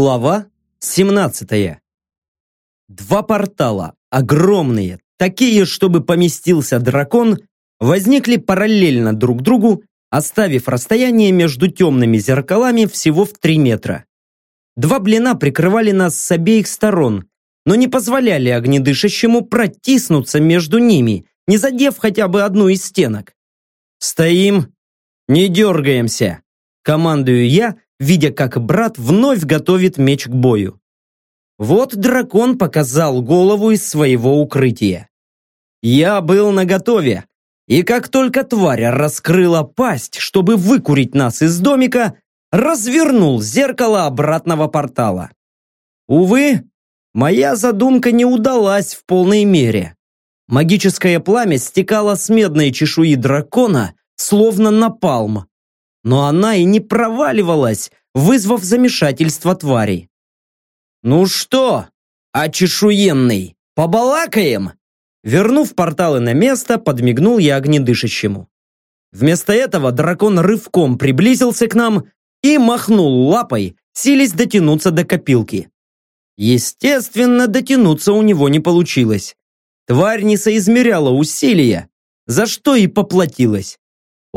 Глава 17. Два портала, огромные, такие, чтобы поместился дракон, возникли параллельно друг другу, оставив расстояние между темными зеркалами всего в 3 метра. Два блина прикрывали нас с обеих сторон, но не позволяли огнедышащему протиснуться между ними, не задев хотя бы одну из стенок. «Стоим, не дергаемся», командую я, видя, как брат вновь готовит меч к бою. Вот дракон показал голову из своего укрытия. Я был наготове, и как только тварь раскрыла пасть, чтобы выкурить нас из домика, развернул зеркало обратного портала. Увы, моя задумка не удалась в полной мере. Магическое пламя стекало с медной чешуи дракона, словно напалм, но она и не проваливалась, вызвав замешательство тварей. «Ну что, очешуенный, побалакаем?» Вернув порталы на место, подмигнул я огнедышащему. Вместо этого дракон рывком приблизился к нам и махнул лапой, силясь дотянуться до копилки. Естественно, дотянуться у него не получилось. Тварь не соизмеряла усилия, за что и поплатилась.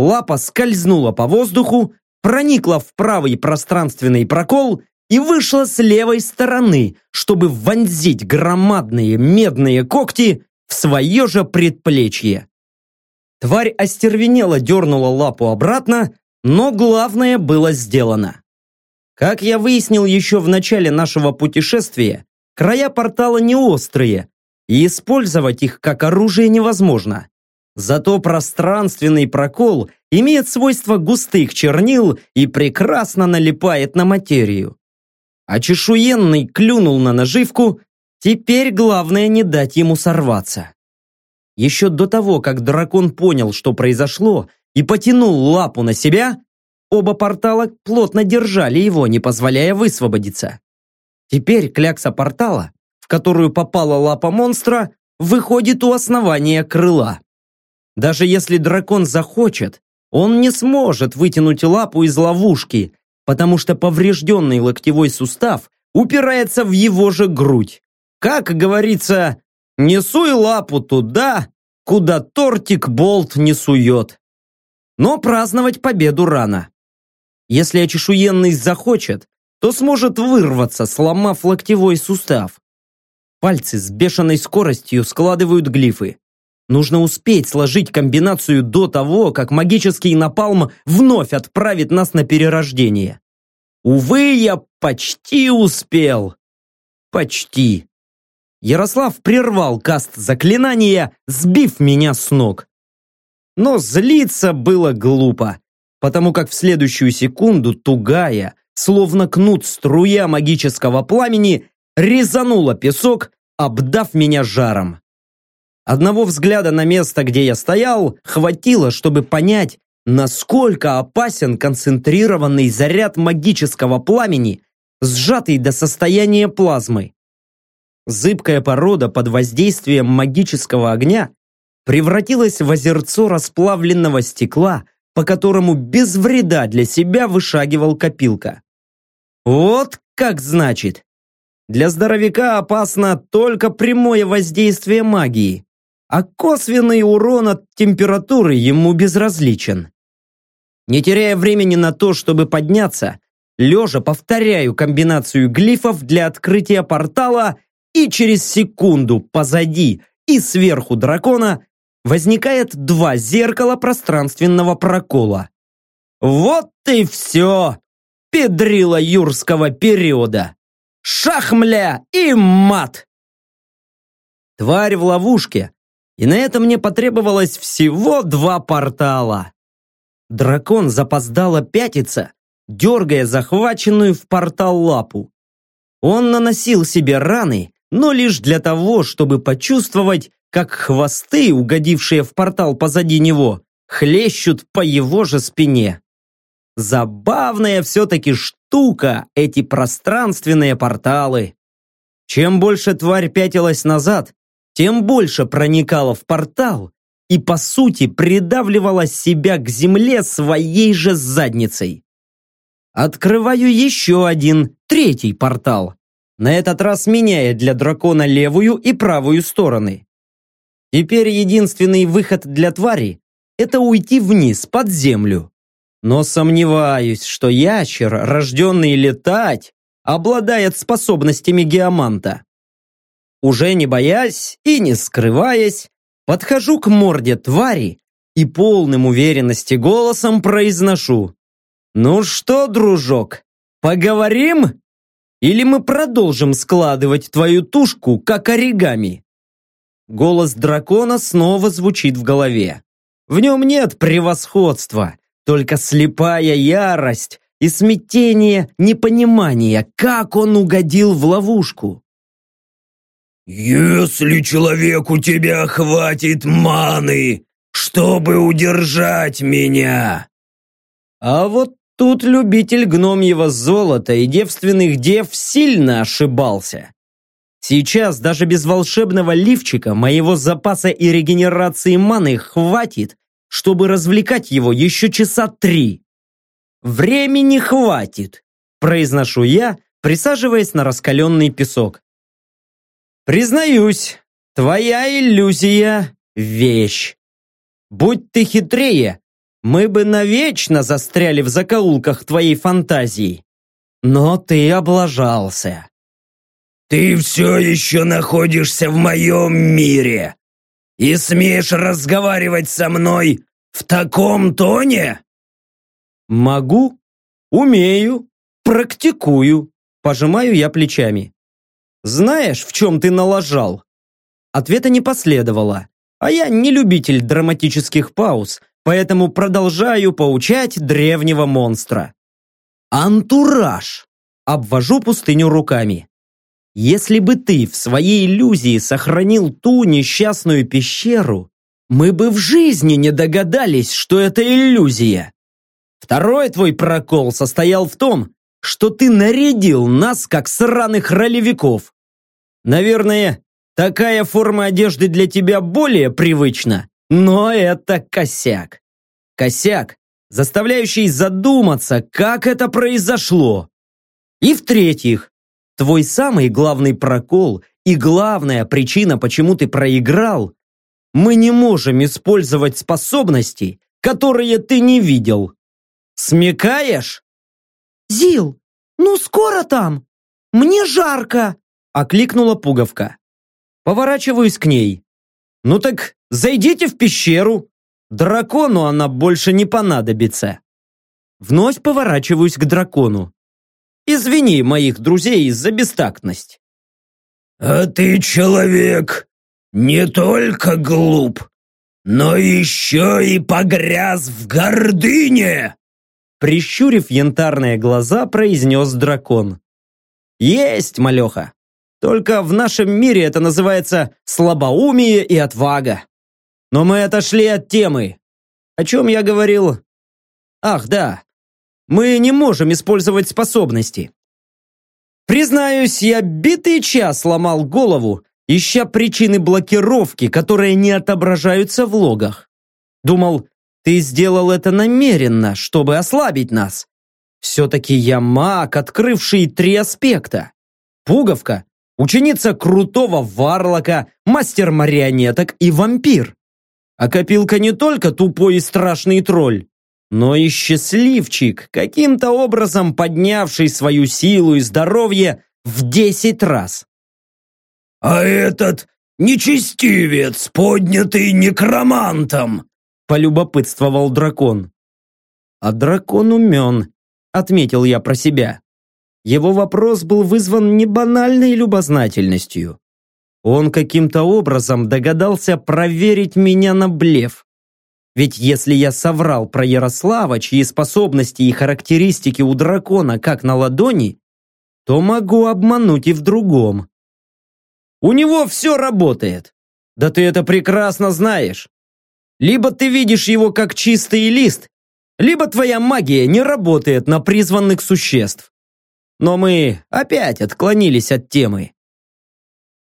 Лапа скользнула по воздуху, проникла в правый пространственный прокол и вышла с левой стороны, чтобы вонзить громадные медные когти в свое же предплечье. Тварь остервенело дернула лапу обратно, но главное было сделано. Как я выяснил еще в начале нашего путешествия, края портала не острые, и использовать их как оружие невозможно. Зато пространственный прокол имеет свойство густых чернил и прекрасно налипает на материю. А чешуенный клюнул на наживку, теперь главное не дать ему сорваться. Еще до того, как дракон понял, что произошло, и потянул лапу на себя, оба портала плотно держали его, не позволяя высвободиться. Теперь клякса портала, в которую попала лапа монстра, выходит у основания крыла. Даже если дракон захочет, он не сможет вытянуть лапу из ловушки, потому что поврежденный локтевой сустав упирается в его же грудь. Как говорится, не суй лапу туда, куда тортик болт не сует. Но праздновать победу рано. Если очешуенный захочет, то сможет вырваться, сломав локтевой сустав. Пальцы с бешеной скоростью складывают глифы. Нужно успеть сложить комбинацию до того, как магический напалм вновь отправит нас на перерождение. Увы, я почти успел. Почти. Ярослав прервал каст заклинания, сбив меня с ног. Но злиться было глупо, потому как в следующую секунду тугая, словно кнут струя магического пламени, резанула песок, обдав меня жаром. Одного взгляда на место, где я стоял, хватило, чтобы понять, насколько опасен концентрированный заряд магического пламени, сжатый до состояния плазмы. Зыбкая порода под воздействием магического огня превратилась в озерцо расплавленного стекла, по которому без вреда для себя вышагивал копилка. Вот как значит. Для здоровяка опасно только прямое воздействие магии а косвенный урон от температуры ему безразличен. Не теряя времени на то, чтобы подняться, лежа повторяю комбинацию глифов для открытия портала, и через секунду позади и сверху дракона возникает два зеркала пространственного прокола. Вот и все, педрила юрского периода. Шахмля и мат! Тварь в ловушке и на это мне потребовалось всего два портала. Дракон запоздало пятиться, дергая захваченную в портал лапу. Он наносил себе раны, но лишь для того, чтобы почувствовать, как хвосты, угодившие в портал позади него, хлещут по его же спине. Забавная все-таки штука эти пространственные порталы. Чем больше тварь пятилась назад, тем больше проникала в портал и, по сути, придавливала себя к земле своей же задницей. Открываю еще один, третий портал. На этот раз меняя для дракона левую и правую стороны. Теперь единственный выход для твари – это уйти вниз, под землю. Но сомневаюсь, что ящер, рожденный летать, обладает способностями геоманта. Уже не боясь и не скрываясь, подхожу к морде твари и полным уверенности голосом произношу. «Ну что, дружок, поговорим? Или мы продолжим складывать твою тушку, как оригами?» Голос дракона снова звучит в голове. В нем нет превосходства, только слепая ярость и смятение непонимания, как он угодил в ловушку. «Если человеку тебя хватит маны, чтобы удержать меня!» А вот тут любитель гномьего золота и девственных дев сильно ошибался. Сейчас даже без волшебного лифчика моего запаса и регенерации маны хватит, чтобы развлекать его еще часа три. Времени хватит, произношу я, присаживаясь на раскаленный песок. Признаюсь, твоя иллюзия – вещь. Будь ты хитрее, мы бы навечно застряли в закоулках твоей фантазии. Но ты облажался. Ты все еще находишься в моем мире и смеешь разговаривать со мной в таком тоне? Могу, умею, практикую, пожимаю я плечами. Знаешь, в чем ты налажал? Ответа не последовало, а я не любитель драматических пауз, поэтому продолжаю поучать древнего монстра. Антураж! Обвожу пустыню руками. Если бы ты в своей иллюзии сохранил ту несчастную пещеру, мы бы в жизни не догадались, что это иллюзия. Второй твой прокол состоял в том, что ты нарядил нас, как сраных ролевиков. Наверное, такая форма одежды для тебя более привычна, но это косяк. Косяк, заставляющий задуматься, как это произошло. И в-третьих, твой самый главный прокол и главная причина, почему ты проиграл, мы не можем использовать способности, которые ты не видел. Смекаешь? «Зил, ну скоро там! Мне жарко!» Окликнула пуговка. Поворачиваюсь к ней. «Ну так зайдите в пещеру. Дракону она больше не понадобится». Вновь поворачиваюсь к дракону. «Извини моих друзей за бестактность». «А ты, человек, не только глуп, но еще и погряз в гордыне!» Прищурив янтарные глаза, произнес дракон. «Есть, малеха! Только в нашем мире это называется слабоумие и отвага. Но мы отошли от темы. О чем я говорил? Ах, да. Мы не можем использовать способности. Признаюсь, я битый час ломал голову, ища причины блокировки, которые не отображаются в логах. Думал, ты сделал это намеренно, чтобы ослабить нас. Все-таки я маг, открывший три аспекта. Пуговка, ученица крутого варлока, мастер марионеток и вампир. А копилка не только тупой и страшный тролль, но и счастливчик, каким-то образом поднявший свою силу и здоровье в десять раз. «А этот нечестивец, поднятый некромантом, полюбопытствовал дракон. А дракон умен, отметил я про себя. Его вопрос был вызван не банальной любознательностью. Он каким-то образом догадался проверить меня на блеф. Ведь если я соврал про Ярослава, чьи способности и характеристики у дракона как на ладони, то могу обмануть и в другом. У него все работает. Да ты это прекрасно знаешь. Либо ты видишь его как чистый лист, либо твоя магия не работает на призванных существ. Но мы опять отклонились от темы.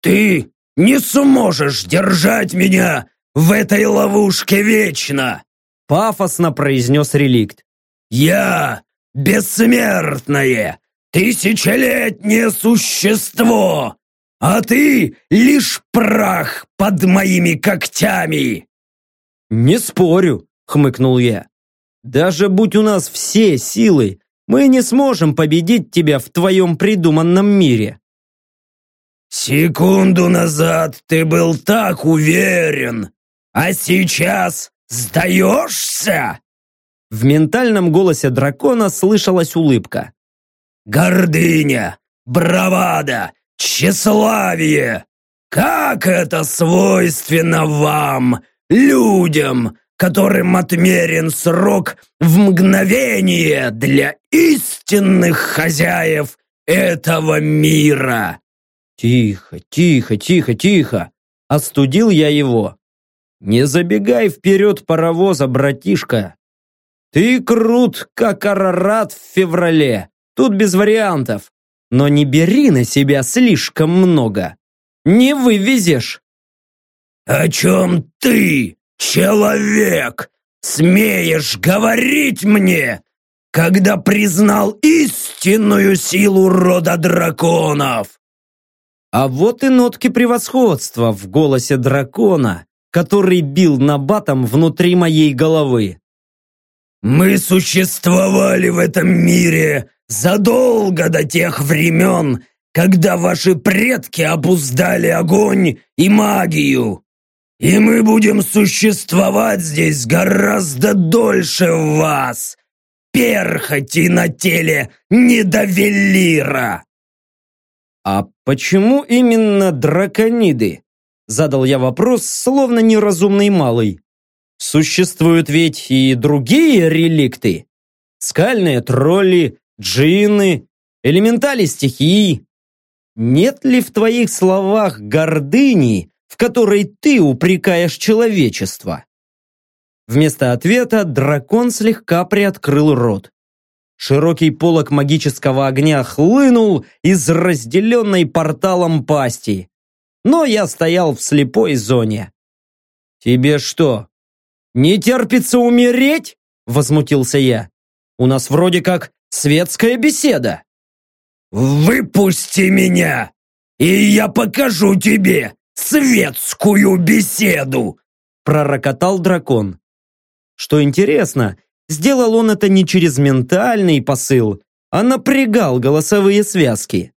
«Ты не сможешь держать меня в этой ловушке вечно!» Пафосно произнес реликт. «Я бессмертное, тысячелетнее существо, а ты лишь прах под моими когтями!» «Не спорю», — хмыкнул я. «Даже будь у нас все силы, мы не сможем победить тебя в твоем придуманном мире». «Секунду назад ты был так уверен, а сейчас сдаешься?» В ментальном голосе дракона слышалась улыбка. «Гордыня, бравада, тщеславие! Как это свойственно вам, людям, которым отмерен срок в мгновение для истинных хозяев этого мира!» «Тихо, тихо, тихо, тихо!» Остудил я его. «Не забегай вперед паровоза, братишка! Ты крут, как Арарат в феврале, тут без вариантов, но не бери на себя слишком много. Не вывезешь!» «О чем ты, человек, смеешь говорить мне, когда признал истинную силу рода драконов?» А вот и нотки превосходства в голосе дракона, который бил набатом внутри моей головы. «Мы существовали в этом мире задолго до тех времен, когда ваши предки обуздали огонь и магию. И мы будем существовать здесь гораздо дольше вас, перхоти на теле недовелира!» «А почему именно дракониды?» Задал я вопрос, словно неразумный малый. Существуют ведь и другие реликты. Скальные тролли, джинны, элементали стихий. Нет ли в твоих словах гордыни, в которой ты упрекаешь человечество? Вместо ответа дракон слегка приоткрыл рот. Широкий полог магического огня хлынул из разделенной порталом пасти. Но я стоял в слепой зоне. «Тебе что, не терпится умереть?» Возмутился я. «У нас вроде как светская беседа». «Выпусти меня, и я покажу тебе светскую беседу!» Пророкотал дракон. Что интересно, Сделал он это не через ментальный посыл, а напрягал голосовые связки.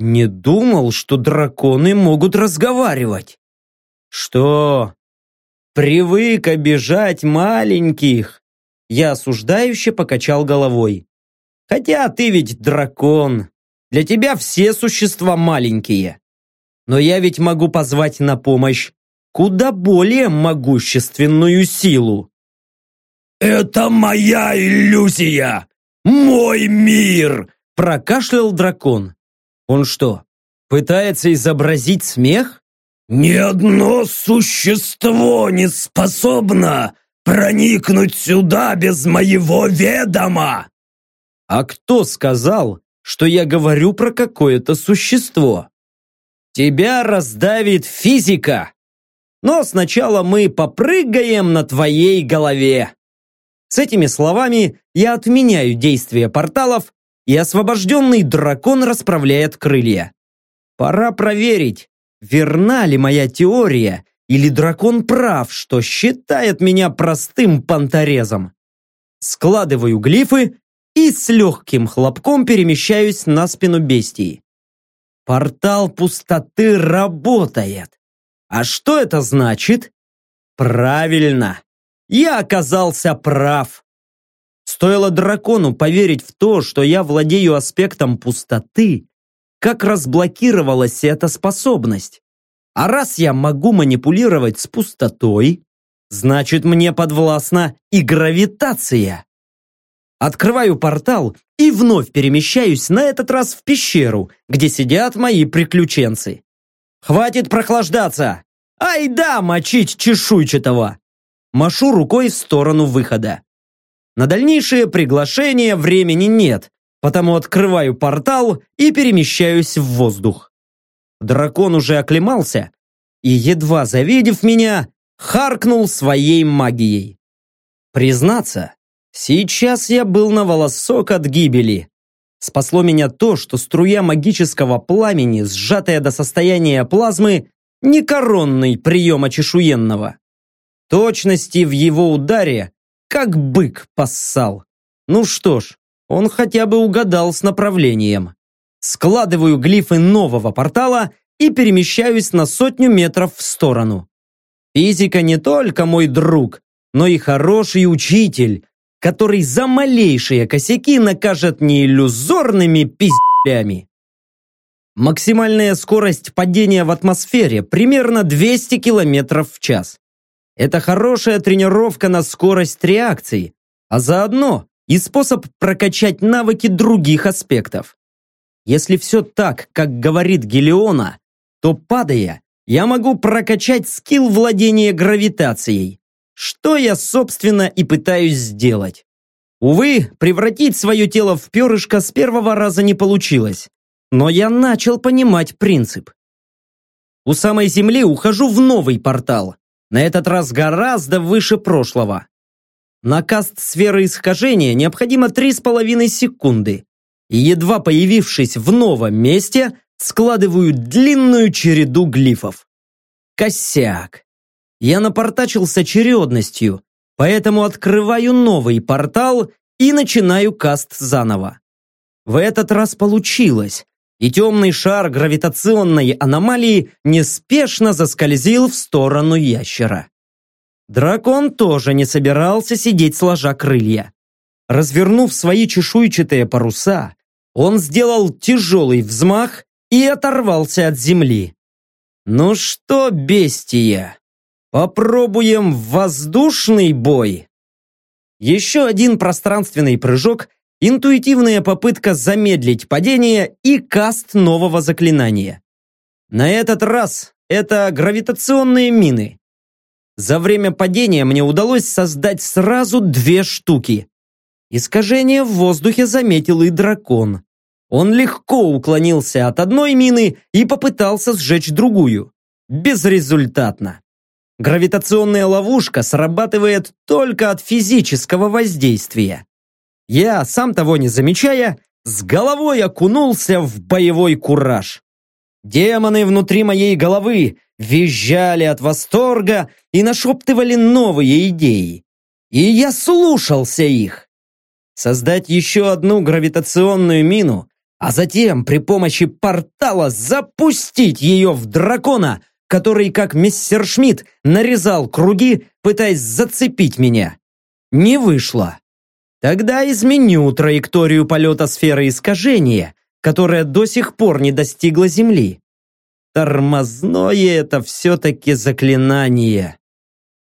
Не думал, что драконы могут разговаривать. Что? Привык обижать маленьких? Я осуждающе покачал головой. Хотя ты ведь дракон. Для тебя все существа маленькие. Но я ведь могу позвать на помощь куда более могущественную силу. «Это моя иллюзия! Мой мир!» Прокашлял дракон. Он что, пытается изобразить смех? «Ни одно существо не способно проникнуть сюда без моего ведома!» «А кто сказал, что я говорю про какое-то существо?» «Тебя раздавит физика!» «Но сначала мы попрыгаем на твоей голове!» С этими словами я отменяю действие порталов, и освобожденный дракон расправляет крылья. Пора проверить, верна ли моя теория, или дракон прав, что считает меня простым понторезом. Складываю глифы и с легким хлопком перемещаюсь на спину бестии. Портал пустоты работает. А что это значит? Правильно, я оказался прав. Стоило дракону поверить в то, что я владею аспектом пустоты, как разблокировалась эта способность. А раз я могу манипулировать с пустотой, значит мне подвластна и гравитация. Открываю портал и вновь перемещаюсь на этот раз в пещеру, где сидят мои приключенцы. Хватит прохлаждаться! Ай да, мочить чешуйчатого! Машу рукой в сторону выхода. На дальнейшее приглашение времени нет, потому открываю портал и перемещаюсь в воздух. Дракон уже оклемался и, едва завидев меня, харкнул своей магией. Признаться, Сейчас я был на волосок от гибели. Спасло меня то, что струя магического пламени, сжатая до состояния плазмы, не коронный прием очешуенного. Точности в его ударе, как бык поссал. Ну что ж, он хотя бы угадал с направлением. Складываю глифы нового портала и перемещаюсь на сотню метров в сторону. Физика не только мой друг, но и хороший учитель, который за малейшие косяки накажет не иллюзорными пиздями. Максимальная скорость падения в атмосфере примерно 200 км в час. Это хорошая тренировка на скорость реакции, а заодно и способ прокачать навыки других аспектов. Если все так, как говорит Гелиона, то падая, я могу прокачать скилл владения гравитацией, что я, собственно, и пытаюсь сделать. Увы, превратить свое тело в перышко с первого раза не получилось, но я начал понимать принцип. У самой Земли ухожу в новый портал, на этот раз гораздо выше прошлого. На каст сферы искажения необходимо 3,5 секунды, едва появившись в новом месте, складываю длинную череду глифов. Косяк. Я напортачил с очередностью, поэтому открываю новый портал и начинаю каст заново. В этот раз получилось, и темный шар гравитационной аномалии неспешно заскользил в сторону ящера. Дракон тоже не собирался сидеть сложа крылья. Развернув свои чешуйчатые паруса, он сделал тяжелый взмах и оторвался от земли. «Ну что, бестия, Попробуем воздушный бой. Еще один пространственный прыжок, интуитивная попытка замедлить падение и каст нового заклинания. На этот раз это гравитационные мины. За время падения мне удалось создать сразу две штуки. Искажение в воздухе заметил и дракон. Он легко уклонился от одной мины и попытался сжечь другую. Безрезультатно. Гравитационная ловушка срабатывает только от физического воздействия. Я, сам того не замечая, с головой окунулся в боевой кураж. Демоны внутри моей головы визжали от восторга и нашептывали новые идеи. И я слушался их. Создать еще одну гравитационную мину, а затем при помощи портала запустить ее в дракона, который, как мистер Шмидт, нарезал круги, пытаясь зацепить меня. Не вышло. Тогда изменю траекторию полета сферы искажения, которая до сих пор не достигла Земли. Тормозное это все-таки заклинание.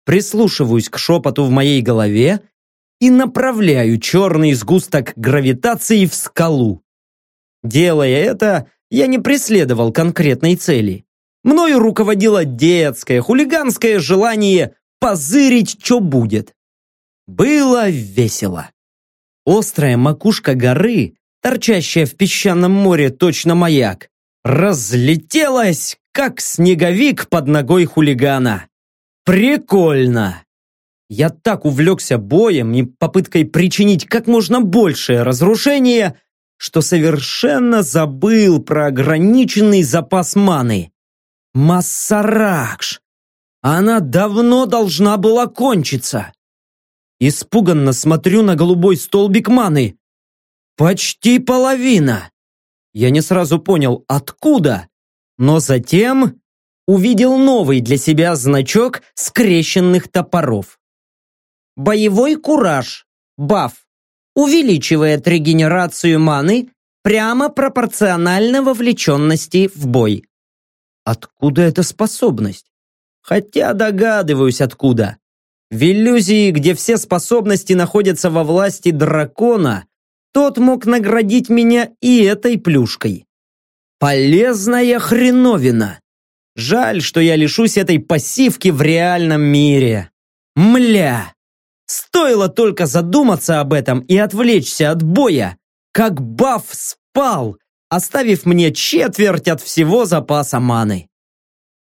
Прислушиваюсь к шепоту в моей голове и направляю черный сгусток гравитации в скалу. Делая это, я не преследовал конкретной цели. Мною руководило детское, хулиганское желание позырить, что будет. Было весело. Острая макушка горы, торчащая в песчаном море точно маяк, разлетелась, как снеговик под ногой хулигана. Прикольно! Я так увлекся боем и попыткой причинить как можно большее разрушение, что совершенно забыл про ограниченный запас маны. Массаракш! Она давно должна была кончиться. Испуганно смотрю на голубой столбик маны. Почти половина. Я не сразу понял, откуда, но затем увидел новый для себя значок скрещенных топоров. Боевой кураж. Баф. Увеличивает регенерацию маны прямо пропорционально вовлеченности в бой. Откуда эта способность? Хотя догадываюсь откуда. В иллюзии, где все способности находятся во власти дракона, тот мог наградить меня и этой плюшкой. Полезная хреновина. Жаль, что я лишусь этой пассивки в реальном мире. Мля! Стоило только задуматься об этом и отвлечься от боя, как баф спал, оставив мне четверть от всего запаса маны.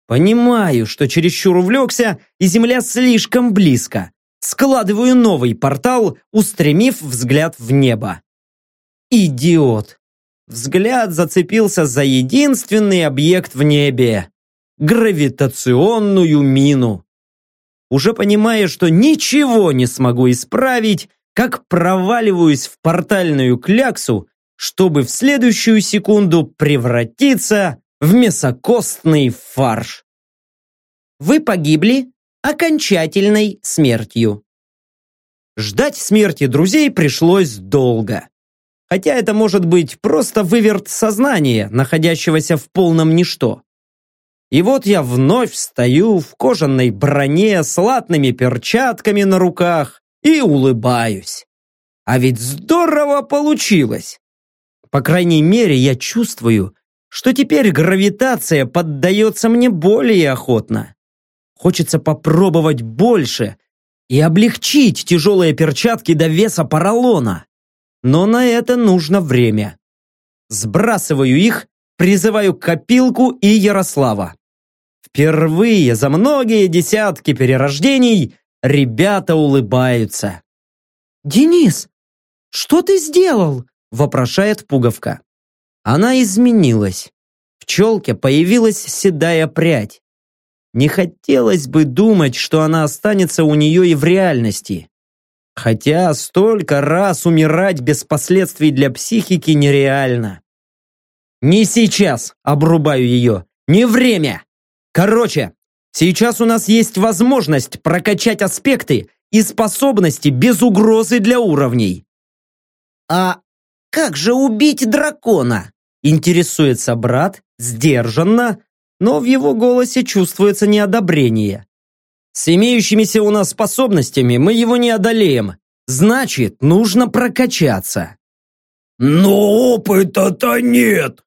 Понимаю, что чересчур увлекся, и земля слишком близко. складываю новый портал, устремив взгляд в небо. Идиот! Взгляд зацепился за единственный объект в небе – гравитационную мину. Уже понимая, что ничего не смогу исправить, как проваливаюсь в портальную кляксу, чтобы в следующую секунду превратиться в мясокостный фарш. Вы погибли окончательной смертью. Ждать смерти друзей пришлось долго. Хотя это может быть просто выверт сознания, находящегося в полном ничто. И вот я вновь стою в кожаной броне с латными перчатками на руках и улыбаюсь. А ведь здорово получилось. По крайней мере, я чувствую, что теперь гравитация поддается мне более охотно. Хочется попробовать больше и облегчить тяжелые перчатки до веса поролона. Но на это нужно время. Сбрасываю их, призываю Копилку и Ярослава. Впервые за многие десятки перерождений ребята улыбаются. «Денис, что ты сделал?» – вопрошает Пуговка. Она изменилась. В челке появилась седая прядь. Не хотелось бы думать, что она останется у нее и в реальности. Хотя столько раз умирать без последствий для психики нереально. «Не сейчас!» – обрубаю ее. «Не время!» Короче, сейчас у нас есть возможность прокачать аспекты и способности без угрозы для уровней. «А как же убить дракона?» – интересуется брат, сдержанно, но в его голосе чувствуется неодобрение. С имеющимися у нас способностями мы его не одолеем. Значит, нужно прокачаться. Но опыта-то нет.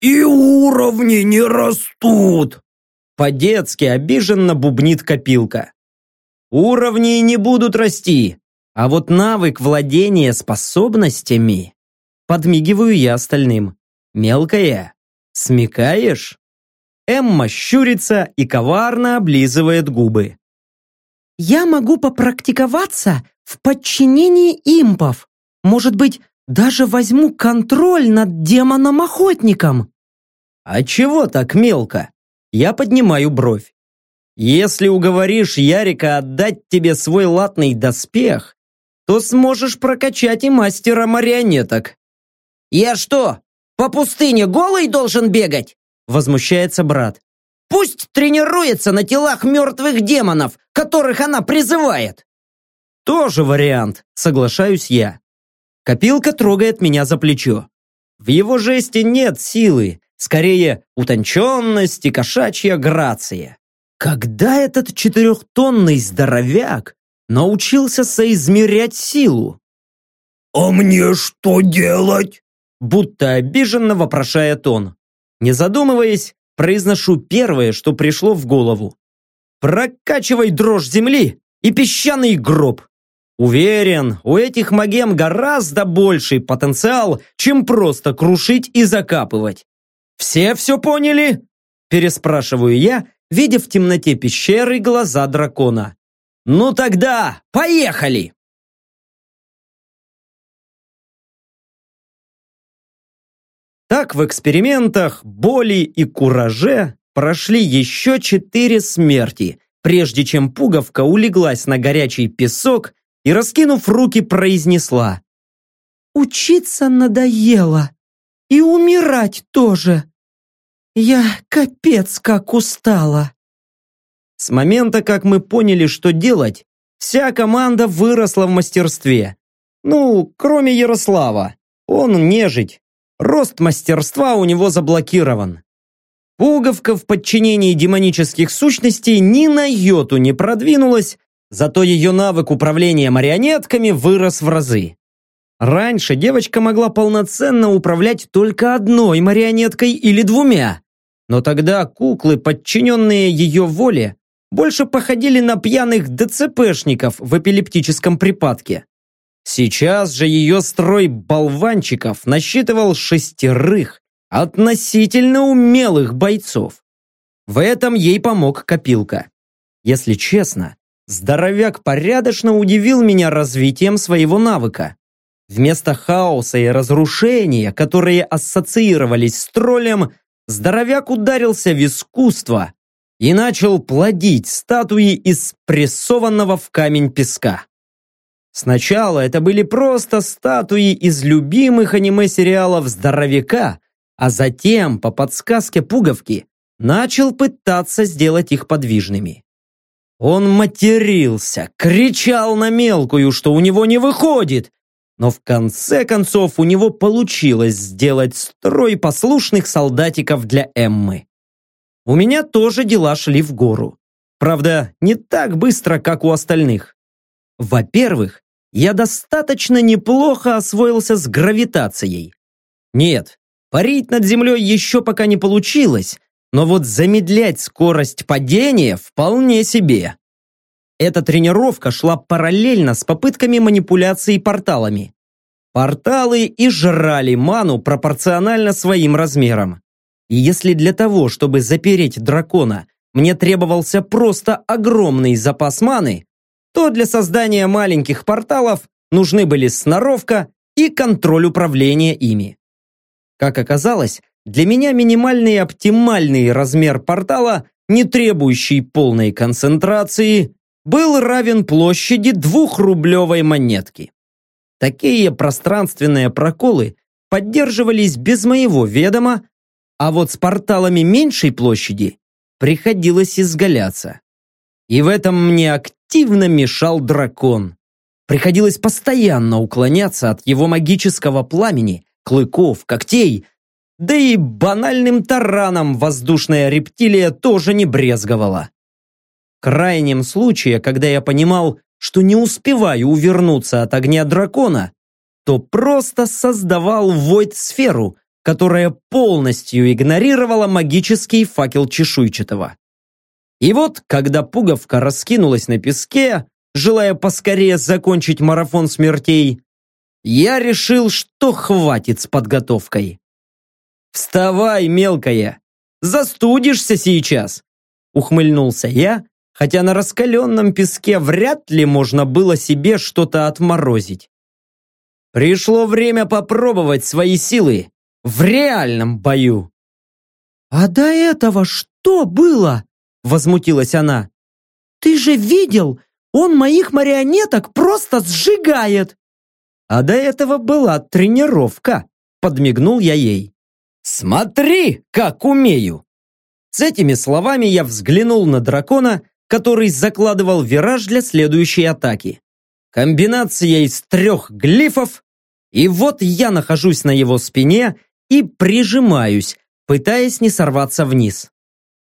И уровни не растут. По-детски обиженно бубнит копилка. Уровни не будут расти, а вот навык владения способностями... Подмигиваю я остальным. Мелкая, смекаешь? Эмма щурится и коварно облизывает губы. «Я могу попрактиковаться в подчинении импов. Может быть, даже возьму контроль над демоном-охотником». «А чего так мелко?» Я поднимаю бровь. «Если уговоришь Ярика отдать тебе свой латный доспех, то сможешь прокачать и мастера марионеток». «Я что, по пустыне голый должен бегать?» Возмущается брат. Пусть тренируется на телах мертвых демонов, которых она призывает. Тоже вариант, соглашаюсь я. Копилка трогает меня за плечо. В его жесте нет силы, скорее утонченность и кошачья грация. Когда этот четырехтонный здоровяк научился соизмерять силу? «А мне что делать?» Будто обиженно вопрошает он. Не задумываясь, произношу первое, что пришло в голову. Прокачивай дрожь земли и песчаный гроб. Уверен, у этих магем гораздо больший потенциал, чем просто крушить и закапывать. Все все поняли? Переспрашиваю я, видя в темноте пещеры глаза дракона. Ну тогда, поехали! Так в экспериментах, боли и кураже прошли еще четыре смерти, прежде чем пуговка улеглась на горячий песок и, раскинув руки, произнесла «Учиться надоело, и умирать тоже. Я капец как устала». С момента, как мы поняли, что делать, вся команда выросла в мастерстве. Ну, кроме Ярослава. Он нежить, Рост мастерства у него заблокирован. Пуговка в подчинении демонических сущностей ни на йоту не продвинулась, зато ее навык управления марионетками вырос в разы. Раньше девочка могла полноценно управлять только одной марионеткой или двумя, но тогда куклы, подчиненные ее воле, больше походили на пьяных ДЦПшников в эпилептическом припадке. Сейчас же ее строй болванчиков насчитывал шестерых, относительно умелых бойцов. В этом ей помог Копилка. Если честно, здоровяк порядочно удивил меня развитием своего навыка. Вместо хаоса и разрушения, которые ассоциировались с троллем, здоровяк ударился в искусство и начал плодить статуи из прессованного в камень песка. Сначала это были просто статуи из любимых аниме-сериалов «Здоровяка», а затем, по подсказке пуговки, начал пытаться сделать их подвижными. Он матерился, кричал на мелкую, что у него не выходит, но в конце концов у него получилось сделать строй послушных солдатиков для Эммы. У меня тоже дела шли в гору. Правда, не так быстро, как у остальных. Во-первых, я достаточно неплохо освоился с гравитацией. Нет, парить над землей еще пока не получилось, но вот замедлять скорость падения вполне себе. Эта тренировка шла параллельно с попытками манипуляции порталами. Порталы и жрали ману пропорционально своим размерам. И если для того, чтобы запереть дракона, мне требовался просто огромный запас маны, то для создания маленьких порталов нужны были сноровка и контроль управления ими. Как оказалось, для меня минимальный оптимальный размер портала, не требующий полной концентрации, был равен площади двухрублевой монетки. Такие пространственные проколы поддерживались без моего ведома, а вот с порталами меньшей площади приходилось изгаляться. И в этом мне активно мешал дракон. Приходилось постоянно уклоняться от его магического пламени, клыков, когтей, да и банальным тараном воздушная рептилия тоже не брезговала крайнем случае, когда я понимал, что не успеваю увернуться от огня дракона, то просто создавал войд-сферу, которая полностью игнорировала магический факел чешуйчатого. И вот, когда пуговка раскинулась на песке, желая поскорее закончить марафон смертей, я решил, что хватит с подготовкой. «Вставай, мелкая! Застудишься сейчас!» Ухмыльнулся я хотя на раскаленном песке вряд ли можно было себе что-то отморозить. Пришло время попробовать свои силы в реальном бою. «А до этого что было?» – возмутилась она. «Ты же видел, он моих марионеток просто сжигает!» «А до этого была тренировка», – подмигнул я ей. «Смотри, как умею!» С этими словами я взглянул на дракона который закладывал вираж для следующей атаки. Комбинация из трех глифов, и вот я нахожусь на его спине и прижимаюсь, пытаясь не сорваться вниз.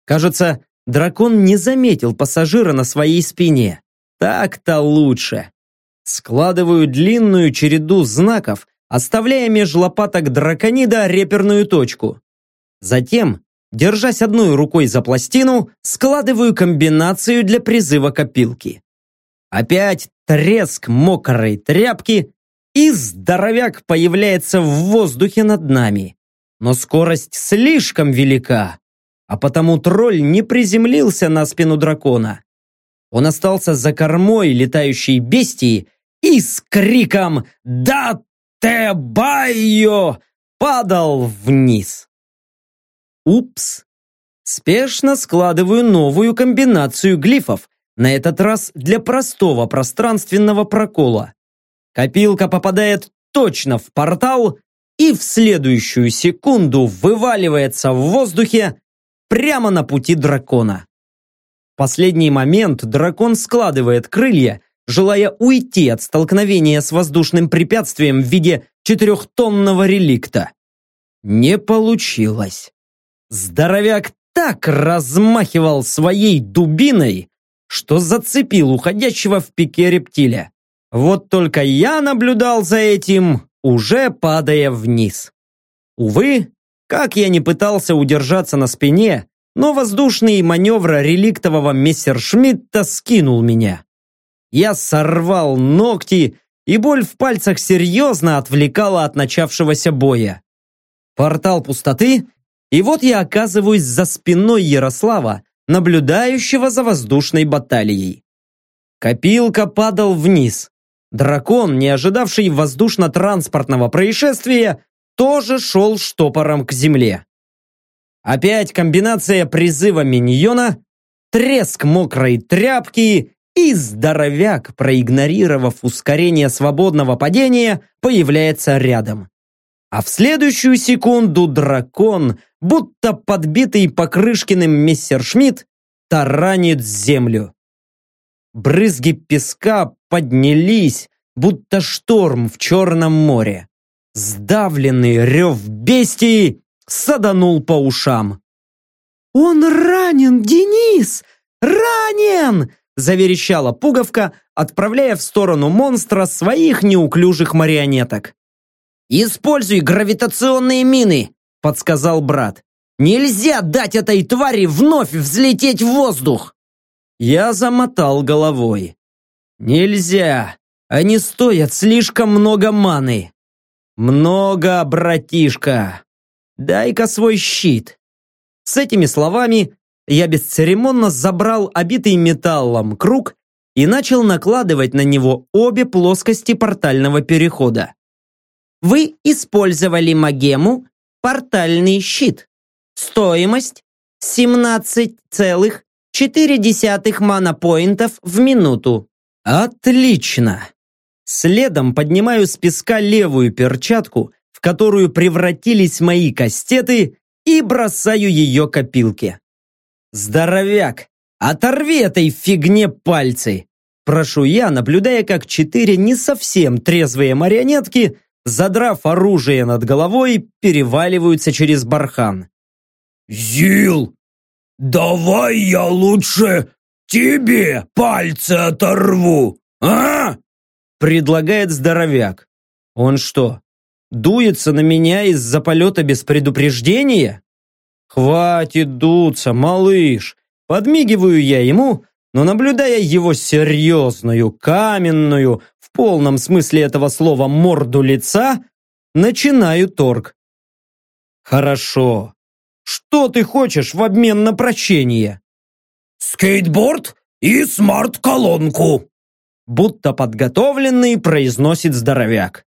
Кажется, дракон не заметил пассажира на своей спине. Так-то лучше. Складываю длинную череду знаков, оставляя меж лопаток драконида реперную точку. Затем Держась одной рукой за пластину, складываю комбинацию для призыва копилки. Опять треск мокрой тряпки, и здоровяк появляется в воздухе над нами. Но скорость слишком велика, а потому тролль не приземлился на спину дракона. Он остался за кормой летающей бестии и с криком «Да те байо!» падал вниз. Упс! Спешно складываю новую комбинацию глифов, на этот раз для простого пространственного прокола. Копилка попадает точно в портал и в следующую секунду вываливается в воздухе прямо на пути дракона. В последний момент дракон складывает крылья, желая уйти от столкновения с воздушным препятствием в виде четырехтонного реликта. Не получилось. Здоровяк так размахивал своей дубиной, что зацепил уходящего в пике рептиля. Вот только я наблюдал за этим, уже падая вниз. Увы, как я не пытался удержаться на спине, но воздушный маневр реликтового мессершмитта скинул меня. Я сорвал ногти, и боль в пальцах серьезно отвлекала от начавшегося боя. Портал пустоты и вот я оказываюсь за спиной Ярослава, наблюдающего за воздушной баталией. Копилка падал вниз. Дракон, не ожидавший воздушно-транспортного происшествия, тоже шел штопором к земле. Опять комбинация призыва миньона, треск мокрой тряпки и здоровяк, проигнорировав ускорение свободного падения, появляется рядом. А в следующую секунду дракон, будто подбитый Покрышкиным мессершмитт, таранит землю. Брызги песка поднялись, будто шторм в Черном море. Сдавленный рев бестии саданул по ушам. «Он ранен, Денис! Ранен!» заверещала пуговка, отправляя в сторону монстра своих неуклюжих марионеток. «Используй гравитационные мины!» – подсказал брат. «Нельзя дать этой твари вновь взлететь в воздух!» Я замотал головой. «Нельзя! Они стоят слишком много маны!» «Много, братишка! Дай-ка свой щит!» С этими словами я бесцеремонно забрал обитый металлом круг и начал накладывать на него обе плоскости портального перехода. Вы использовали магему «Портальный щит». Стоимость 17,4 манапоинтов в минуту. Отлично! Следом поднимаю с песка левую перчатку, в которую превратились мои кастеты, и бросаю ее копилке. «Здоровяк! Оторви этой фигне пальцы!» Прошу я, наблюдая, как четыре не совсем трезвые марионетки, задрав оружие над головой, переваливаются через бархан. «Зил, давай я лучше тебе пальцы оторву, а?» Предлагает здоровяк. Он что, дуется на меня из-за полета без предупреждения? «Хватит дуться, малыш!» Подмигиваю я ему, но наблюдая его серьезную, каменную, в полном смысле этого слова морду лица, начинаю торг. «Хорошо. Что ты хочешь в обмен на прощение?» «Скейтборд и смарт-колонку!» Будто подготовленный произносит здоровяк.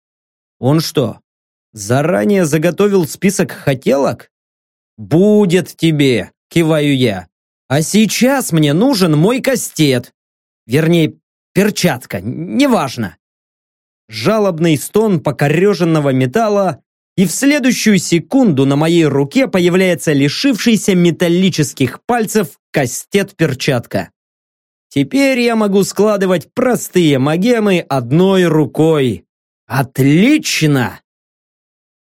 Он что, заранее заготовил список хотелок? «Будет тебе!» – киваю я. «А сейчас мне нужен мой кастет. Вернее, перчатка, неважно». Жалобный стон покореженного металла, и в следующую секунду на моей руке появляется лишившийся металлических пальцев кастет-перчатка. Теперь я могу складывать простые магемы одной рукой. Отлично!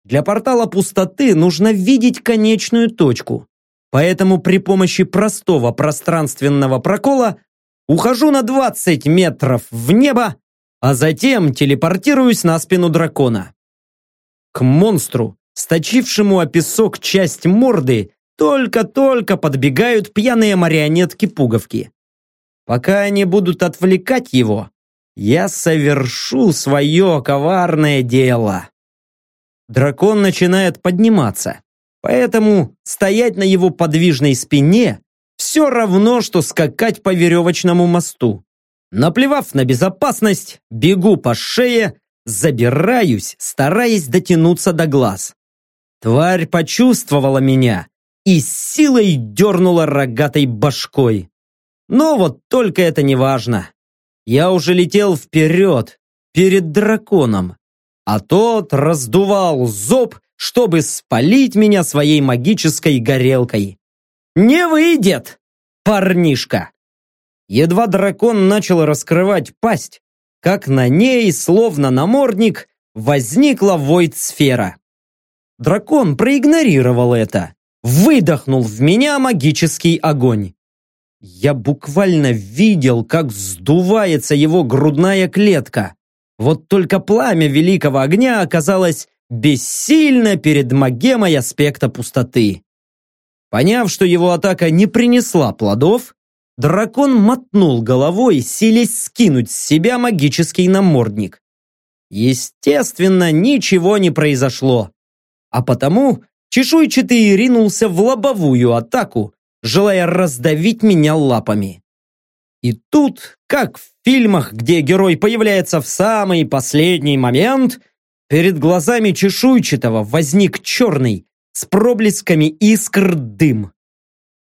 Для портала пустоты нужно видеть конечную точку. Поэтому при помощи простого пространственного прокола ухожу на 20 метров в небо, а затем телепортируюсь на спину дракона. К монстру, сточившему о песок часть морды, только-только подбегают пьяные марионетки-пуговки. Пока они будут отвлекать его, я совершу свое коварное дело дракон начинает подниматься. Поэтому стоять на его подвижной спине все равно, что скакать по веревочному мосту. Наплевав на безопасность, бегу по шее, забираюсь, стараясь дотянуться до глаз. Тварь почувствовала меня и с силой дернула рогатой башкой. Но вот только это не важно. Я уже летел вперед, перед драконом а тот раздувал зоб, чтобы спалить меня своей магической горелкой. «Не выйдет, парнишка!» Едва дракон начал раскрывать пасть, как на ней, словно намордник, возникла войд-сфера. Дракон проигнорировал это, выдохнул в меня магический огонь. Я буквально видел, как сдувается его грудная клетка. Вот только пламя великого огня оказалось бессильно перед магемой аспекта пустоты. Поняв, что его атака не принесла плодов, дракон мотнул головой, силясь скинуть с себя магический намордник. Естественно, ничего не произошло. А потому чешуйчатый ринулся в лобовую атаку, желая раздавить меня лапами. И тут, как в фильмах, где герой появляется в самый последний момент, перед глазами чешуйчатого возник черный, с проблесками искр дым.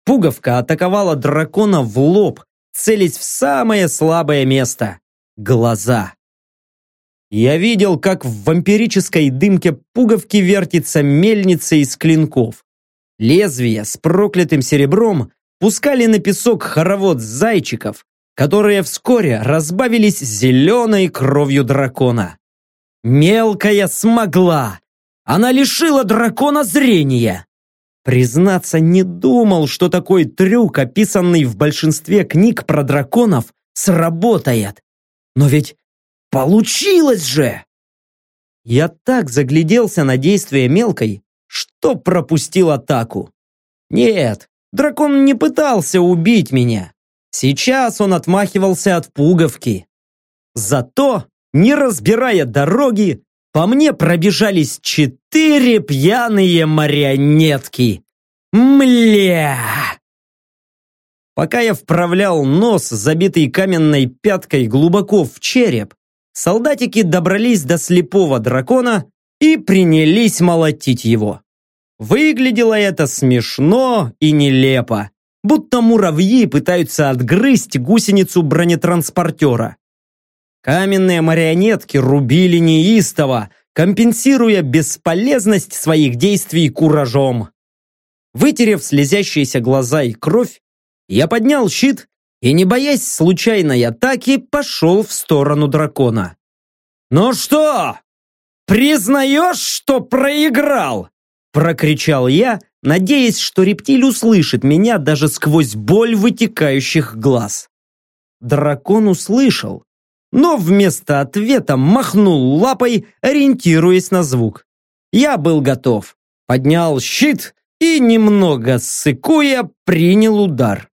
Пуговка атаковала дракона в лоб, целясь в самое слабое место – глаза. Я видел, как в вампирической дымке пуговки вертится мельница из клинков. Лезвия с проклятым серебром пускали на песок хоровод зайчиков, которые вскоре разбавились зеленой кровью дракона. Мелкая смогла! Она лишила дракона зрения! Признаться, не думал, что такой трюк, описанный в большинстве книг про драконов, сработает. Но ведь получилось же! Я так загляделся на действие мелкой, что пропустил атаку. Нет, дракон не пытался убить меня. Сейчас он отмахивался от пуговки. Зато, не разбирая дороги, по мне пробежались четыре пьяные марионетки. Мля! Пока я вправлял нос, забитый каменной пяткой глубоко в череп, солдатики добрались до слепого дракона и принялись молотить его. Выглядело это смешно и нелепо, будто муравьи пытаются отгрызть гусеницу бронетранспортера. Каменные марионетки рубили неистово, компенсируя бесполезность своих действий куражом. Вытерев слезящиеся глаза и кровь, я поднял щит и, не боясь случайной атаки, пошел в сторону дракона. «Ну что, признаешь, что проиграл?» Прокричал я, надеясь, что рептиль услышит меня даже сквозь боль вытекающих глаз. Дракон услышал, но вместо ответа махнул лапой, ориентируясь на звук. Я был готов, поднял щит и, немного ссыкуя, принял удар.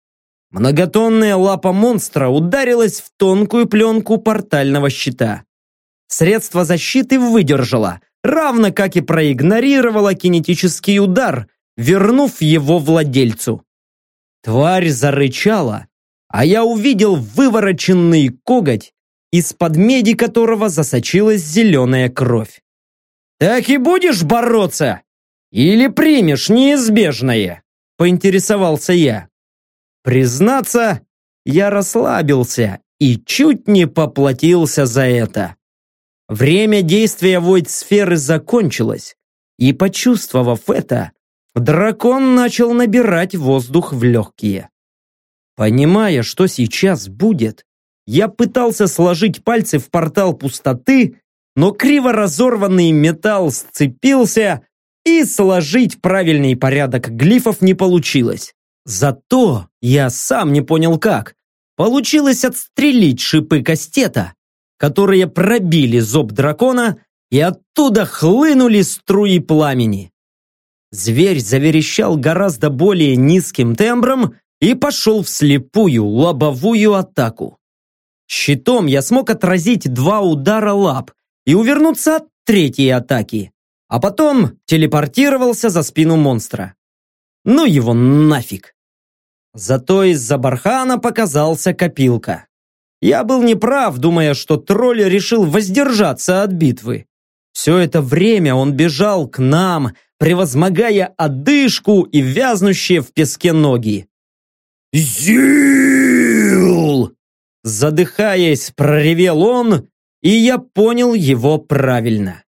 Многотонная лапа монстра ударилась в тонкую пленку портального щита. Средство защиты выдержало, равно как и проигнорировала кинетический удар, вернув его владельцу. Тварь зарычала, а я увидел вывороченный коготь, из-под меди которого засочилась зеленая кровь. «Так и будешь бороться? Или примешь неизбежное?» – поинтересовался я. Признаться, я расслабился и чуть не поплатился за это. Время действия войд-сферы закончилось, и, почувствовав это, дракон начал набирать воздух в легкие. Понимая, что сейчас будет, я пытался сложить пальцы в портал пустоты, но криво разорванный металл сцепился, и сложить правильный порядок глифов не получилось. Зато я сам не понял как. Получилось отстрелить шипы кастета, которые пробили зоб дракона, и оттуда хлынули струи пламени. Зверь заверещал гораздо более низким тембром и пошел в слепую лобовую атаку. Щитом я смог отразить два удара лап и увернуться от третьей атаки, а потом телепортировался за спину монстра. Ну его нафиг. Зато из-за бархана показался копилка. Я был неправ, думая, что тролль решил воздержаться от битвы. Все это время он бежал к нам, превозмогая одышку и вязнущие в песке ноги. «Зил!» Задыхаясь, проревел он, и я понял его правильно.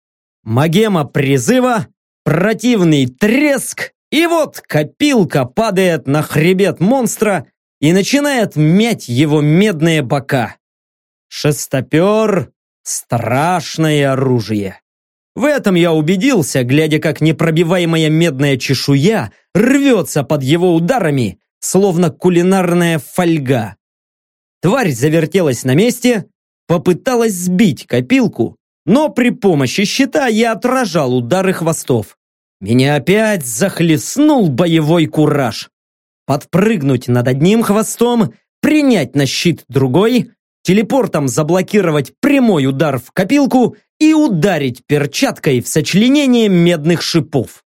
Магема призыва, противный треск, и вот копилка падает на хребет монстра и начинает мять его медные бока. Шестопер — страшное оружие. В этом я убедился, глядя, как непробиваемая медная чешуя рвется под его ударами, словно кулинарная фольга. Тварь завертелась на месте, попыталась сбить копилку, но при помощи щита я отражал удары хвостов. Меня опять захлестнул боевой кураж. Подпрыгнуть над одним хвостом, принять на щит другой, телепортом заблокировать прямой удар в копилку и ударить перчаткой в сочленение медных шипов.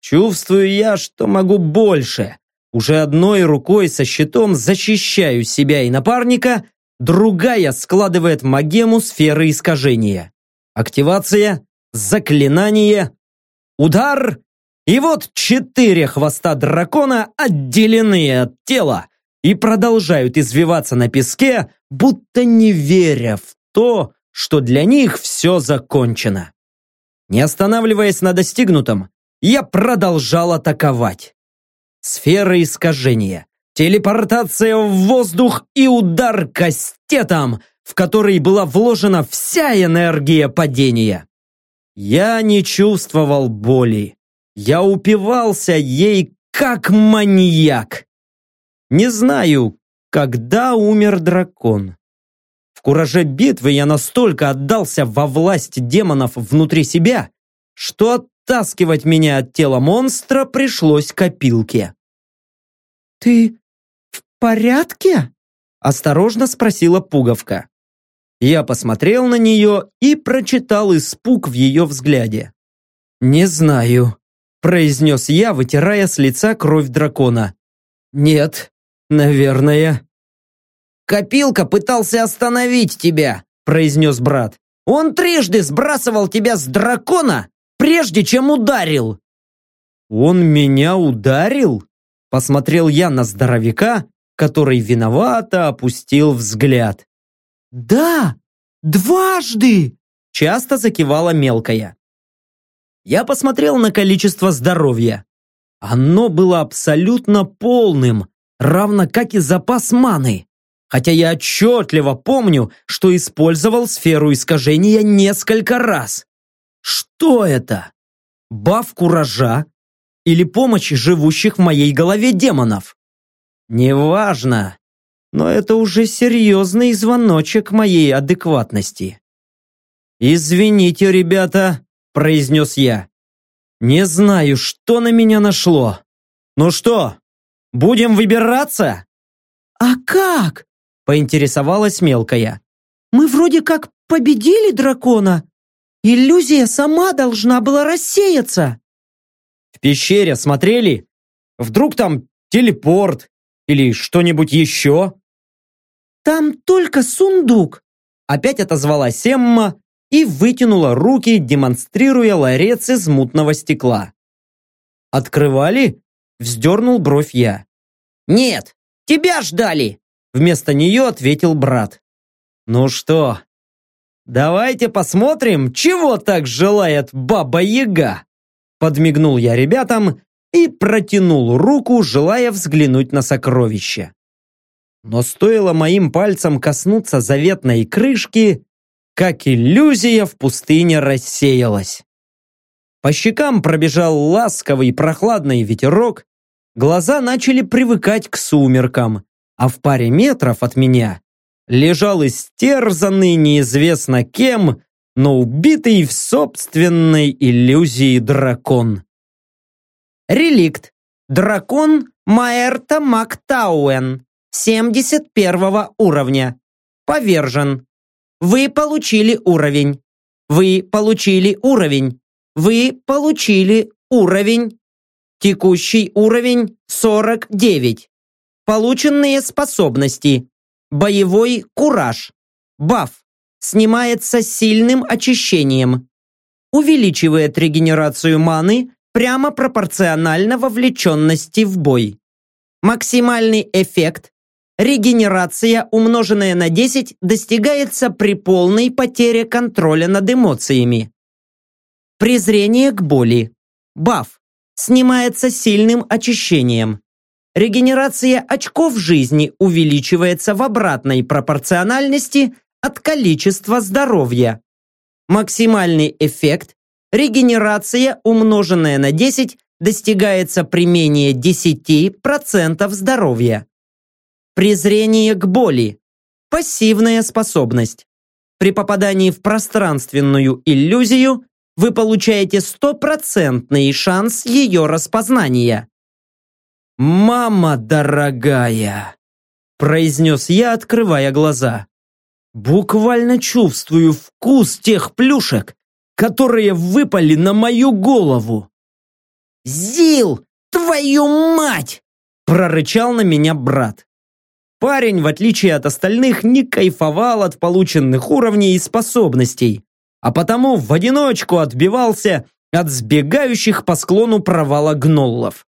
Чувствую я, что могу больше, Уже одной рукой со щитом защищаю себя и напарника, другая складывает магему сферы искажения. Активация, заклинание, удар, и вот четыре хвоста дракона отделены от тела и продолжают извиваться на песке, будто не веря в то, что для них все закончено. Не останавливаясь на достигнутом, я продолжал атаковать. Сфера искажения, телепортация в воздух и удар кастетом, в который была вложена вся энергия падения. Я не чувствовал боли. Я упивался ей как маньяк. Не знаю, когда умер дракон. В кураже битвы я настолько отдался во власть демонов внутри себя, что оттаскивать меня от тела монстра пришлось копилке. «Ты в порядке?» – осторожно спросила пуговка. Я посмотрел на нее и прочитал испуг в ее взгляде. «Не знаю», – произнес я, вытирая с лица кровь дракона. «Нет, наверное». «Копилка пытался остановить тебя», – произнес брат. «Он трижды сбрасывал тебя с дракона, прежде чем ударил». «Он меня ударил?» Посмотрел я на здоровяка, который виновато опустил взгляд. «Да, дважды!» Часто закивала мелкая. Я посмотрел на количество здоровья. Оно было абсолютно полным, равно как и запас маны. Хотя я отчетливо помню, что использовал сферу искажения несколько раз. Что это? Баф куража или помощь живущих в моей голове демонов? Неважно, но это уже серьезный звоночек моей адекватности. «Извините, ребята», – произнес я. «Не знаю, что на меня нашло. Ну что, будем выбираться?» «А как?» – поинтересовалась мелкая. «Мы вроде как победили дракона. Иллюзия сама должна была рассеяться». В пещере смотрели? Вдруг там телепорт или что-нибудь еще? Там только сундук. Опять отозвалась Эмма и вытянула руки, демонстрируя ларец из мутного стекла. «Открывали?» – вздернул бровь я. «Нет, тебя ждали!» Вместо нее ответил брат. «Ну что, давайте посмотрим, чего так желает Баба-Яга!» Подмигнул я ребятам и протянул руку, желая взглянуть на сокровище. Но стоило моим пальцам коснуться заветной крышки, как иллюзия в пустыне рассеялась. По щекам пробежал ласковый прохладный ветерок, глаза начали привыкать к сумеркам, а в паре метров от меня лежал истерзанный неизвестно кем но убитый в собственной иллюзии дракон. Реликт. Дракон Маэрта Мактауэн. 71 уровня. Повержен. Вы получили уровень. Вы получили уровень. Вы получили уровень. Текущий уровень 49. Полученные способности. Боевой кураж. Баф снимается сильным очищением. Увеличивает регенерацию маны прямо пропорционально вовлеченности в бой. Максимальный эффект Регенерация, умноженная на 10, достигается при полной потере контроля над эмоциями. Презрение к боли. Баф. Снимается сильным очищением. Регенерация очков жизни увеличивается в обратной пропорциональности от количества здоровья. Максимальный эффект – регенерация, умноженная на 10, достигается при менее 10% здоровья. Презрение к боли – пассивная способность. При попадании в пространственную иллюзию вы получаете стопроцентный шанс ее распознания. «Мама дорогая!» произнес я, открывая глаза. Буквально чувствую вкус тех плюшек, которые выпали на мою голову. «Зил, твою мать!» прорычал на меня брат. Парень, в отличие от остальных, не кайфовал от полученных уровней и способностей, а потому в одиночку отбивался от сбегающих по склону провала гноллов.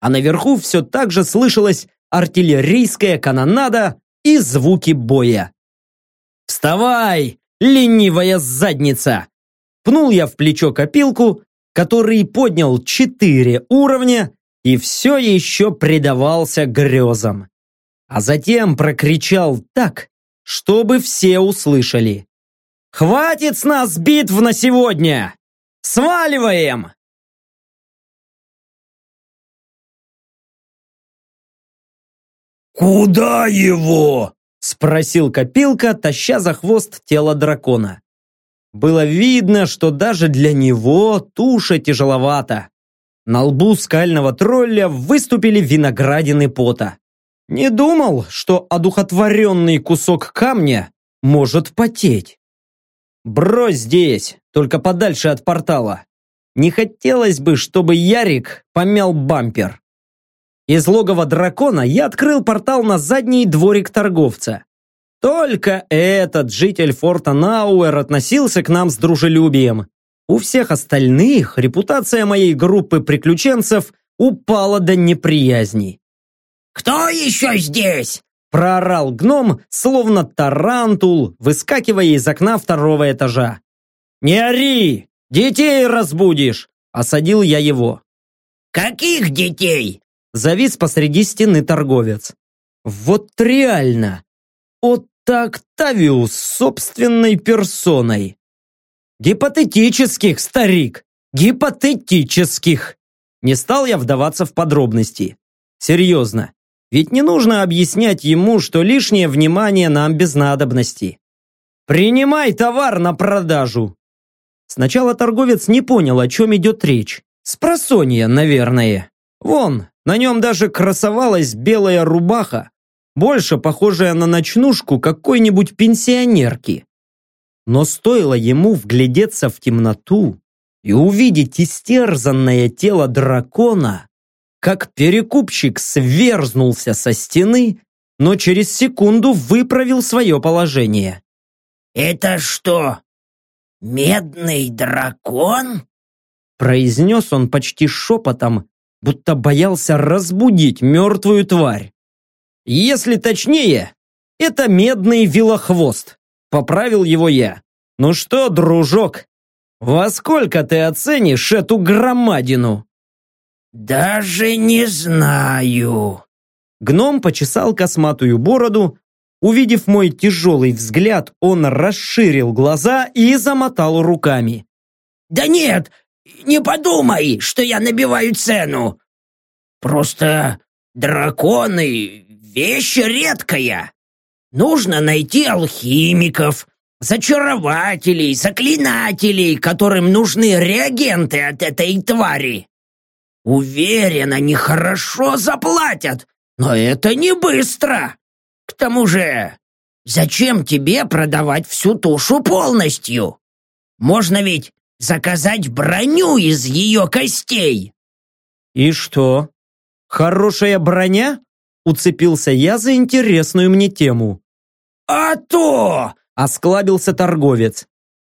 А наверху все так же слышалась артиллерийская канонада и звуки боя. «Вставай, ленивая задница!» Пнул я в плечо копилку, который поднял четыре уровня и все еще предавался грезам. А затем прокричал так, чтобы все услышали. «Хватит с нас битв на сегодня! Сваливаем!» «Куда его?» – спросил Копилка, таща за хвост тело дракона. Было видно, что даже для него туша тяжеловата. На лбу скального тролля выступили виноградины пота. Не думал, что одухотворенный кусок камня может потеть. Брось здесь, только подальше от портала. Не хотелось бы, чтобы Ярик помял бампер. Из логова дракона я открыл портал на задний дворик торговца. Только этот житель форта Науэр относился к нам с дружелюбием. У всех остальных репутация моей группы приключенцев упала до неприязни. «Кто еще здесь?» Проорал гном, словно тарантул, выскакивая из окна второго этажа. «Не ори! Детей разбудишь!» Осадил я его. «Каких детей?» Завис посреди стены торговец. Вот реально. Отто Октавиус собственной персоной. Гипотетических, старик. Гипотетических. Не стал я вдаваться в подробности. Серьезно. Ведь не нужно объяснять ему, что лишнее внимание нам без надобности. Принимай товар на продажу. Сначала торговец не понял, о чем идет речь. Спросонья, наверное. Вон, на нем даже красовалась белая рубаха, больше похожая на ночнушку какой-нибудь пенсионерки. Но стоило ему вглядеться в темноту и увидеть истерзанное тело дракона, как перекупщик сверзнулся со стены, но через секунду выправил свое положение. «Это что, медный дракон?» произнес он почти шепотом, будто боялся разбудить мертвую тварь. Если точнее, это медный вилохвост. Поправил его я. Ну что, дружок, во сколько ты оценишь эту громадину? Даже не знаю. Гном почесал косматую бороду. Увидев мой тяжелый взгляд, он расширил глаза и замотал руками. Да нет, не подумай, что я набиваю цену. Просто драконы — вещь редкая. Нужно найти алхимиков, зачарователей, заклинателей, которым нужны реагенты от этой твари. Уверен, они хорошо заплатят, но это не быстро. К тому же, зачем тебе продавать всю тушу полностью? Можно ведь заказать броню из ее костей. И что? Хорошая броня? Уцепился я за интересную мне тему. А то! Осклабился торговец.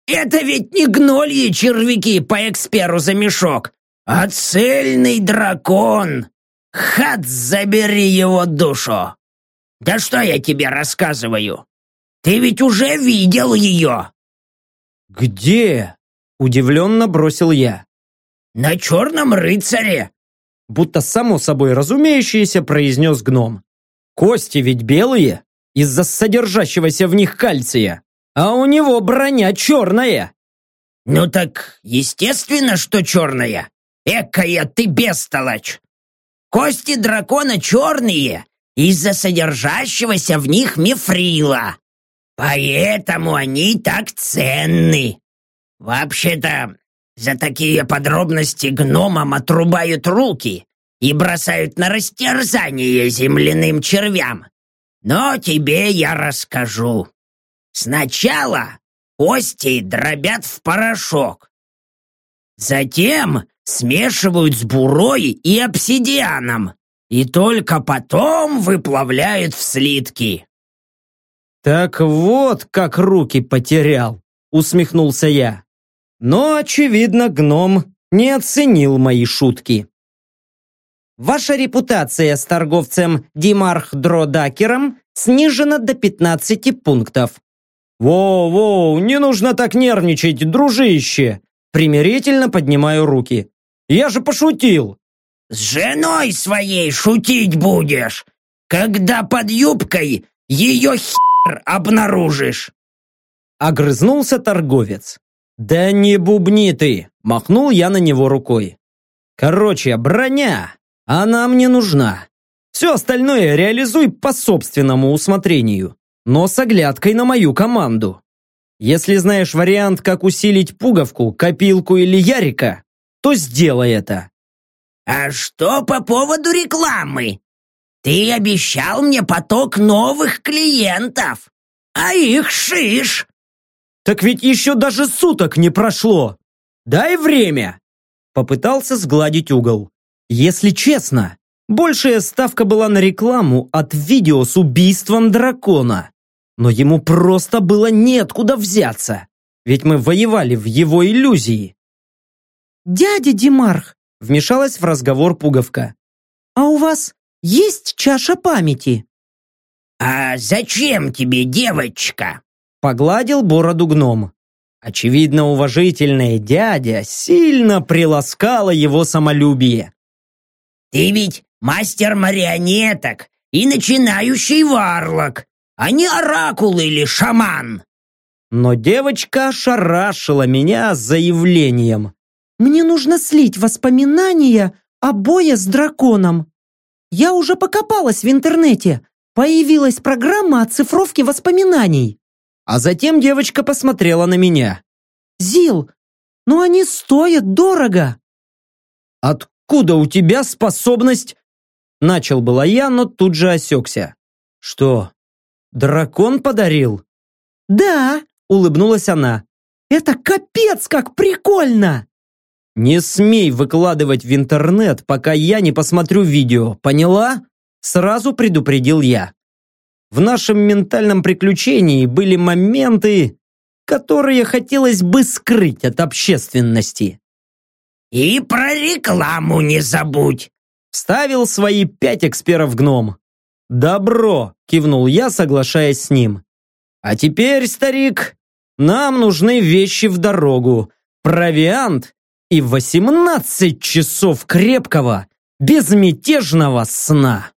Это ведь не гнольи червяки по эксперу за мешок, а цельный дракон. Хат, забери его душу. Да что я тебе рассказываю? Ты ведь уже видел ее. Где? Удивленно бросил я. «На черном рыцаре!» Будто само собой разумеющееся произнес гном. «Кости ведь белые, из-за содержащегося в них кальция, а у него броня черная!» «Ну так, естественно, что черная! Экая ты бестолочь! Кости дракона черные из-за содержащегося в них мифрила, поэтому они так ценны!» Вообще-то, за такие подробности гномам отрубают руки и бросают на растерзание земляным червям. Но тебе я расскажу. Сначала кости дробят в порошок. Затем смешивают с бурой и обсидианом и только потом выплавляют в слитки. Так вот, как руки потерял, усмехнулся я. Но, очевидно, гном не оценил мои шутки. Ваша репутация с торговцем Димарх Дродакером снижена до 15 пунктов. «Воу-воу, не нужно так нервничать, дружище!» Примирительно поднимаю руки. «Я же пошутил!» «С женой своей шутить будешь, когда под юбкой ее хер обнаружишь!» Огрызнулся торговец. «Да не бубни ты!» Махнул я на него рукой. «Короче, броня! Она мне нужна. Все остальное реализуй по собственному усмотрению, но с оглядкой на мою команду. Если знаешь вариант, как усилить пуговку, копилку или ярика, то сделай это. А что по поводу рекламы? Ты обещал мне поток новых клиентов, а их шиш. Так ведь еще даже суток не прошло. Дай время. Попытался сгладить угол. Если честно, большая ставка была на рекламу от видео с убийством дракона. Но ему просто было неоткуда взяться. Ведь мы воевали в его иллюзии. «Дядя Димарх!» – вмешалась в разговор пуговка. «А у вас есть чаша памяти?» «А зачем тебе девочка?» – погладил бороду гном. Очевидно, уважительная дядя сильно приласкала его самолюбие. Ты ведь мастер марионеток и начинающий варлок, а не оракул или шаман. Но девочка ошарашила меня заявлением. Мне нужно слить воспоминания о бое с драконом. Я уже покопалась в интернете. Появилась программа оцифровки воспоминаний. А затем девочка посмотрела на меня. Зил, но они стоят дорого. От откуда у тебя способность...» Начал было я, но тут же осекся. «Что, дракон подарил?» «Да», — улыбнулась она. «Это капец как прикольно!» «Не смей выкладывать в интернет, пока я не посмотрю видео, поняла?» Сразу предупредил я. В нашем ментальном приключении были моменты, которые хотелось бы скрыть от общественности. «И про рекламу не забудь!» Вставил свои пять эксперов гном. «Добро!» – кивнул я, соглашаясь с ним. «А теперь, старик, нам нужны вещи в дорогу, провиант и 18 часов крепкого, безмятежного сна!»